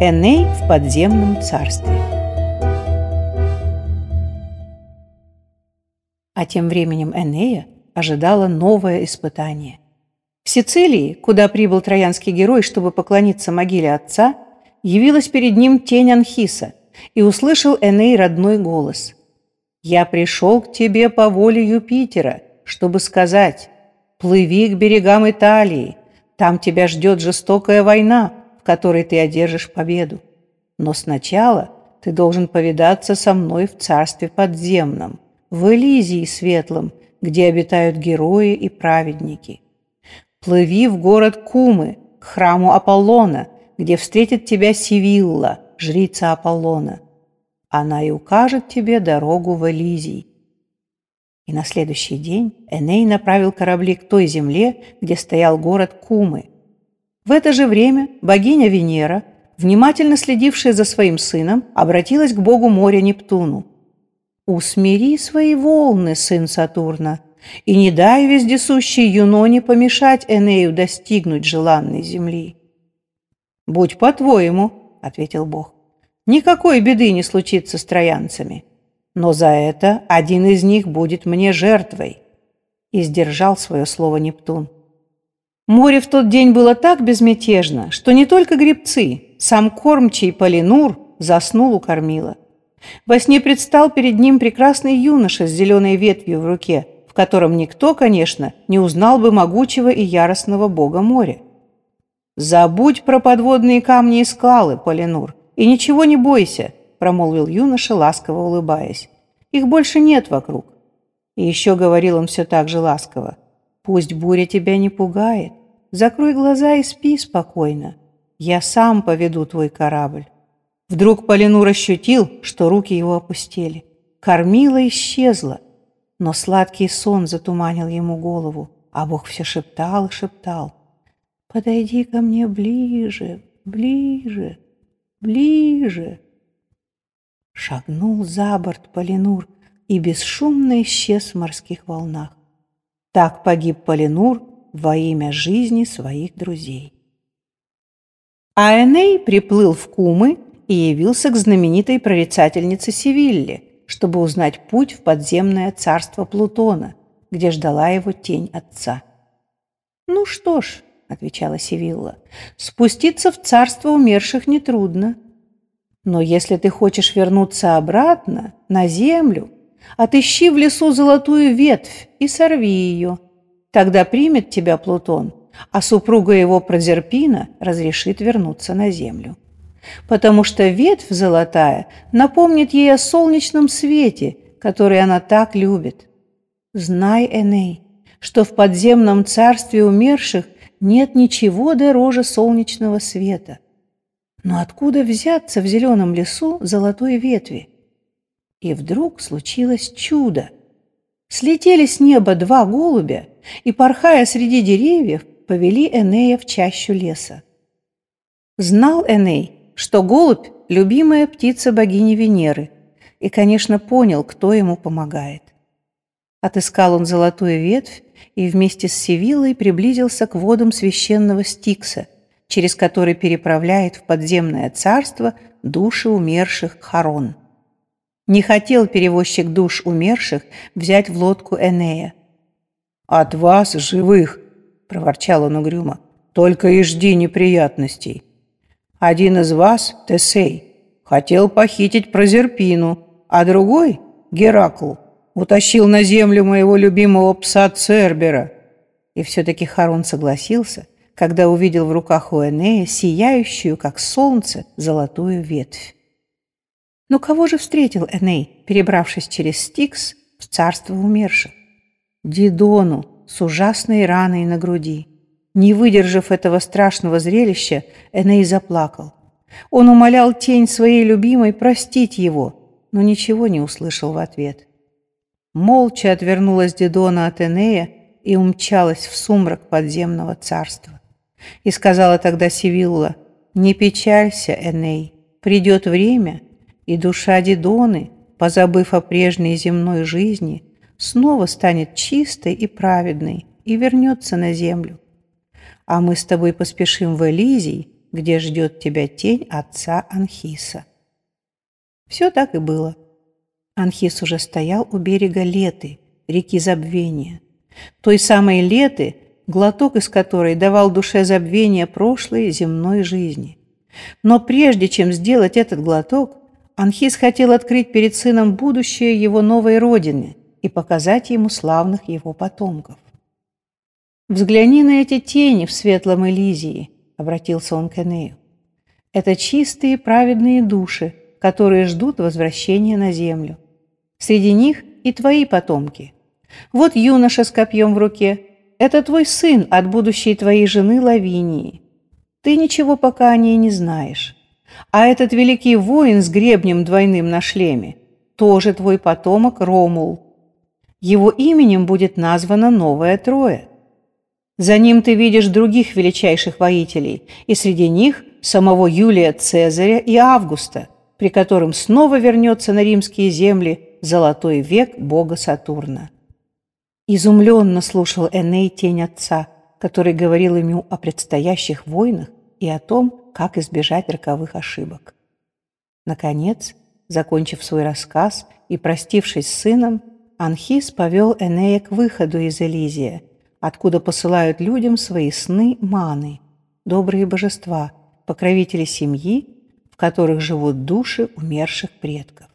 Эней в подземном царстве. А тем временем Энея ожидало новое испытание. В Сицилии, куда прибыл троянский герой, чтобы поклониться могиле отца, явилась перед ним тень Анхиса, и услышал Эней родной голос. «Я пришел к тебе по воле Юпитера, чтобы сказать, плыви к берегам Италии, там тебя ждет жестокая война, которой ты одержишь победу. Но сначала ты должен повидаться со мной в царстве подземном, в Элизии светлом, где обитают герои и праведники. Плыви в город Кумы, к храму Аполлона, где встретит тебя Сивилла, жрица Аполлона. Она и укажет тебе дорогу в Элизий. И на следующий день Эней направил корабли к той земле, где стоял город Кумы – в это же время богиня Венера, внимательно следившая за своим сыном, обратилась к богу моря Нептуну. «Усмири свои волны, сын Сатурна, и не дай вездесущей Юноне помешать Энею достигнуть желанной земли». «Будь по-твоему», — ответил бог, — «никакой беды не случится с троянцами, но за это один из них будет мне жертвой». И сдержал свое слово Нептун. Море в тот день было так безмятежно, что не только гребцы, сам кормчий Полинур заснул у кормила. Во сне предстал перед ним прекрасный юноша с зеленой ветвью в руке, в котором никто, конечно, не узнал бы могучего и яростного бога моря. «Забудь про подводные камни и скалы, Полинур, и ничего не бойся», промолвил юноша, ласково улыбаясь. «Их больше нет вокруг». И еще говорил он все так же ласково. «Пусть буря тебя не пугает, Закрой глаза и спи спокойно. Я сам поведу твой корабль». Вдруг Полинур ощутил, что руки его опустили. Кормила исчезла, но сладкий сон затуманил ему голову, а Бог все шептал и шептал. «Подойди ко мне ближе, ближе, ближе». Шагнул за борт Полинур и бесшумно исчез в морских волнах. Так погиб Полинур во имя жизни своих друзей. А Эней приплыл в Кумы и явился к знаменитой прорицательнице Севилле, чтобы узнать путь в подземное царство Плутона, где ждала его тень отца. «Ну что ж», — отвечала Севилла, — «спуститься в царство умерших нетрудно. Но если ты хочешь вернуться обратно, на землю, отыщи в лесу золотую ветвь и сорви ее, Тогда примет тебя Плутон, а супруга его Прозерпина разрешит вернуться на землю. Потому что ветвь золотая напомнит ей о солнечном свете, который она так любит. Знай, Эней, что в подземном царстве умерших нет ничего дороже солнечного света. Но откуда взяться в зеленом лесу золотой ветви? И вдруг случилось чудо. Слетели с неба два голубя и, порхая среди деревьев, повели Энея в чащу леса. Знал Эней, что голубь – любимая птица богини Венеры, и, конечно, понял, кто ему помогает. Отыскал он золотую ветвь и вместе с Севилой приблизился к водам священного Стикса, через который переправляет в подземное царство души умерших Харон. Не хотел перевозчик душ умерших взять в лодку Энея, «От вас, живых!» – проворчал он угрюмо. «Только и жди неприятностей. Один из вас, Тесей, хотел похитить Прозерпину, а другой, Геракл, утащил на землю моего любимого пса Цербера». И все-таки Харон согласился, когда увидел в руках у Энея сияющую, как солнце, золотую ветвь. Но кого же встретил Эней, перебравшись через Стикс в царство умерших? Дидону с ужасной раной на груди. Не выдержав этого страшного зрелища, Эней заплакал. Он умолял тень своей любимой простить его, но ничего не услышал в ответ. Молча отвернулась Дидона от Энея и умчалась в сумрак подземного царства. И сказала тогда Сивилла, «Не печалься, Эней, придет время, и душа Дидоны, позабыв о прежней земной жизни, снова станет чистой и праведной и вернется на землю. А мы с тобой поспешим в Элизий, где ждет тебя тень отца Анхиса. Все так и было. Анхис уже стоял у берега Леты, реки забвения. Той самой Леты, глоток из которой давал душе забвения прошлой земной жизни. Но прежде чем сделать этот глоток, Анхис хотел открыть перед сыном будущее его новой родины и показать ему славных его потомков. «Взгляни на эти тени в светлом Элизии», — обратился он к Энею. «Это чистые праведные души, которые ждут возвращения на землю. Среди них и твои потомки. Вот юноша с копьем в руке. Это твой сын от будущей твоей жены Лавинии. Ты ничего пока о ней не знаешь. А этот великий воин с гребнем двойным на шлеме тоже твой потомок Ромул. Его именем будет названа новая Троя. За ним ты видишь других величайших воителей, и среди них самого Юлия Цезаря и Августа, при котором снова вернется на римские земли золотой век бога Сатурна. Изумленно слушал Эней тень отца, который говорил ему о предстоящих войнах и о том, как избежать роковых ошибок. Наконец, закончив свой рассказ и простившись с сыном, Анхис повел Энея к выходу из Элизия, откуда посылают людям свои сны маны, добрые божества, покровители семьи, в которых живут души умерших предков.